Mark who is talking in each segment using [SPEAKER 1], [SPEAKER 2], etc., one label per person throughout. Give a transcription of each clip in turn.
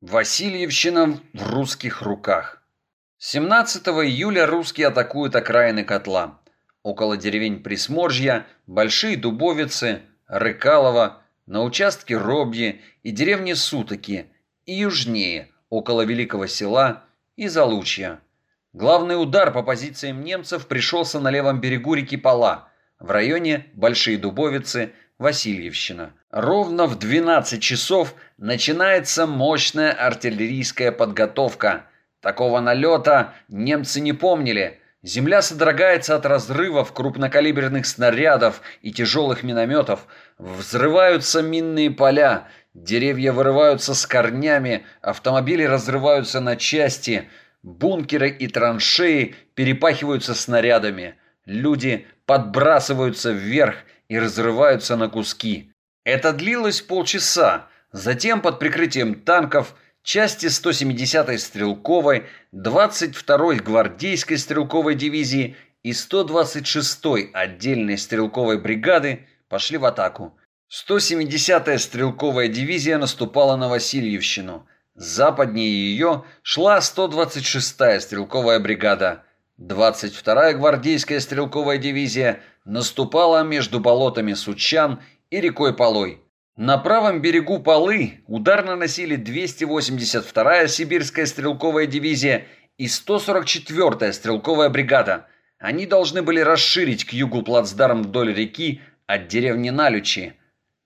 [SPEAKER 1] Васильевщина в русских руках. 17 июля русские атакуют окраины котла. Около деревень Присморжья, Большие Дубовицы, Рыкалова, на участке Робьи и деревни Сутоки, и южнее, около Великого села и Залучья. Главный удар по позициям немцев пришелся на левом берегу реки Пала, в районе Большие Дубовицы, Васильевщина. Ровно в 12 часов начинается мощная артиллерийская подготовка. Такого налета немцы не помнили. Земля содрогается от разрывов крупнокалиберных снарядов и тяжелых минометов. Взрываются минные поля. Деревья вырываются с корнями, автомобили разрываются на части, бункеры и траншеи перепахиваются снарядами. Люди подбрасываются вверх и разрываются на куски. Это длилось полчаса. Затем под прикрытием танков части 170-й стрелковой, 22-й гвардейской стрелковой дивизии и 126-й отдельной стрелковой бригады пошли в атаку. 170-я стрелковая дивизия наступала на Васильевщину. Западнее ее шла 126-я стрелковая бригада. 22-я гвардейская стрелковая дивизия наступала между болотами Сучан и рекой Полой. На правом берегу Полы удар наносили 282-я сибирская стрелковая дивизия и 144-я стрелковая бригада. Они должны были расширить к югу плацдарм вдоль реки от деревни Налючи.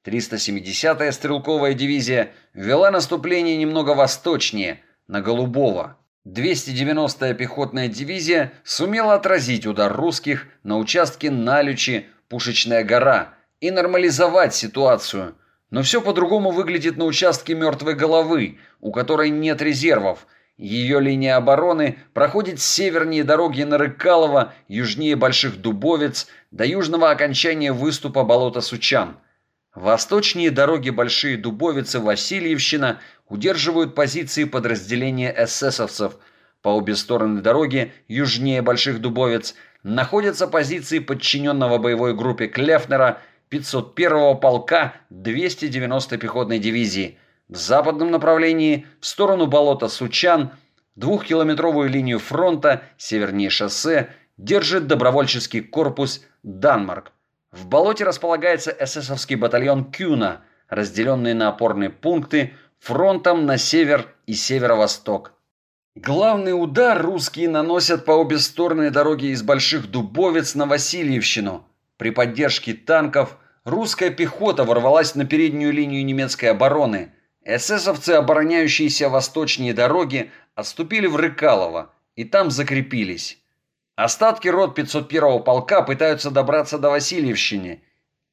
[SPEAKER 1] 370-я стрелковая дивизия вела наступление немного восточнее, на Голубово. 290-я пехотная дивизия сумела отразить удар русских на участке Налючи, Пушечная гора и нормализовать ситуацию. Но все по-другому выглядит на участке Мертвой головы, у которой нет резервов. Ее линия обороны проходит севернее дороги на Рыкалово, южнее Больших Дубовец, до южного окончания выступа болота Сучан. Восточнее дороги Большие Дубовицы Васильевщина удерживают позиции подразделения эсэсовцев. По обе стороны дороги, южнее Больших Дубовец, находятся позиции подчиненного боевой группе Клефнера 501-го полка 290-й пехотной дивизии. В западном направлении, в сторону болота Сучан, двухкилометровую линию фронта, севернее шоссе, держит добровольческий корпус «Данмарк». В болоте располагается эсэсовский батальон Кюна, разделенный на опорные пункты фронтом на север и северо-восток. Главный удар русские наносят по обе стороны дороги из Больших Дубовец на Васильевщину. При поддержке танков русская пехота ворвалась на переднюю линию немецкой обороны. Эсэсовцы, обороняющиеся восточнее дороги, отступили в Рыкалово и там закрепились. Остатки рот 501-го полка пытаются добраться до Васильевщины.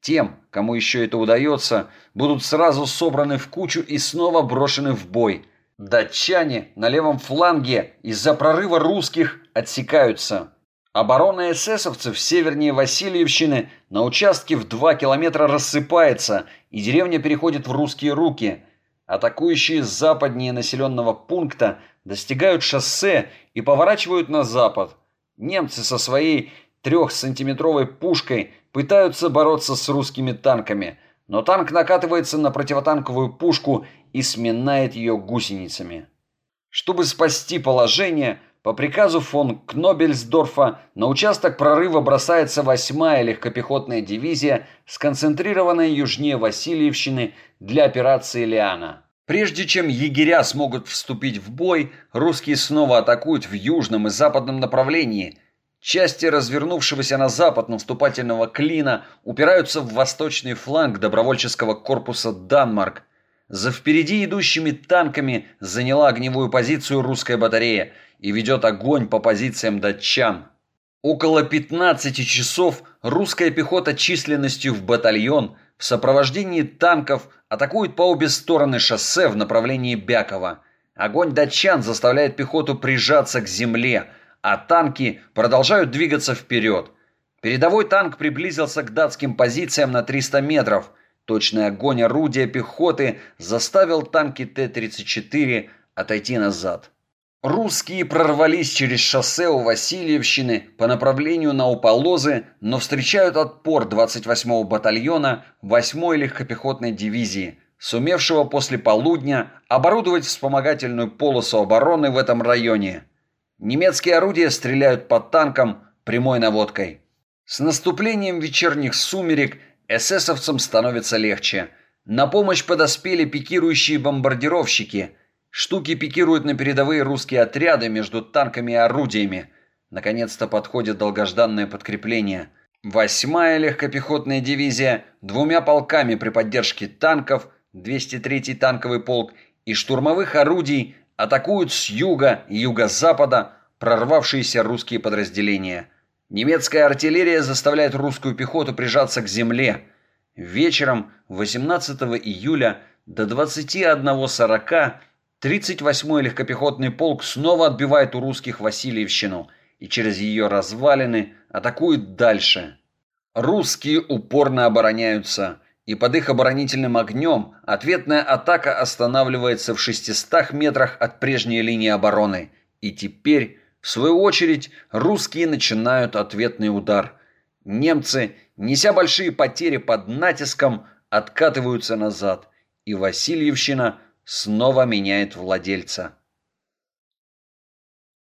[SPEAKER 1] Тем, кому еще это удается, будут сразу собраны в кучу и снова брошены в бой. Датчане на левом фланге из-за прорыва русских отсекаются. Оборона эсэсовцев севернее Васильевщины на участке в 2 километра рассыпается, и деревня переходит в русские руки. Атакующие западнее населенного пункта достигают шоссе и поворачивают на запад. Немцы со своей трехсантиметровой пушкой пытаются бороться с русскими танками, но танк накатывается на противотанковую пушку и сминает ее гусеницами. Чтобы спасти положение, по приказу фон Кнобельсдорфа на участок прорыва бросается 8-я легкопехотная дивизия, сконцентрированная южнее Васильевщины для операции «Лиана». Прежде чем егеря смогут вступить в бой, русские снова атакуют в южном и западном направлении. Части развернувшегося на запад наступательного клина упираются в восточный фланг добровольческого корпуса «Данмарк». За впереди идущими танками заняла огневую позицию русская батарея и ведет огонь по позициям датчан. Около 15 часов русская пехота численностью в батальон в сопровождении танков атакует по обе стороны шоссе в направлении Бякова. Огонь датчан заставляет пехоту прижаться к земле, а танки продолжают двигаться вперед. Передовой танк приблизился к датским позициям на 300 метров. Точный огонь орудия пехоты заставил танки Т-34 отойти назад. Русские прорвались через шоссе у Васильевщины по направлению на Уполозы, но встречают отпор 28-го батальона 8-й легкопехотной дивизии. сумевшего после полудня оборудовать вспомогательную полосу обороны в этом районе. Немецкие орудия стреляют по танкам прямой наводкой. С наступлением вечерних сумерек эсэсовцам становится легче. На помощь подоспели пикирующие бомбардировщики. Штуки пикируют на передовые русские отряды между танками и орудиями. Наконец-то подходит долгожданное подкрепление. Восьмая легкопехотная дивизия двумя полками при поддержке танков, 203-й танковый полк и штурмовых орудий атакуют с юга и юго-запада прорвавшиеся русские подразделения – Немецкая артиллерия заставляет русскую пехоту прижаться к земле. Вечером 18 июля до 21.40 38-й легкопехотный полк снова отбивает у русских Васильевщину и через ее развалины атакует дальше. Русские упорно обороняются, и под их оборонительным огнем ответная атака останавливается в 600 метрах от прежней линии обороны. И теперь в свою очередь, русские начинают ответный удар. Немцы, неся большие потери под натиском, откатываются назад, и Васильевщина снова меняет владельца.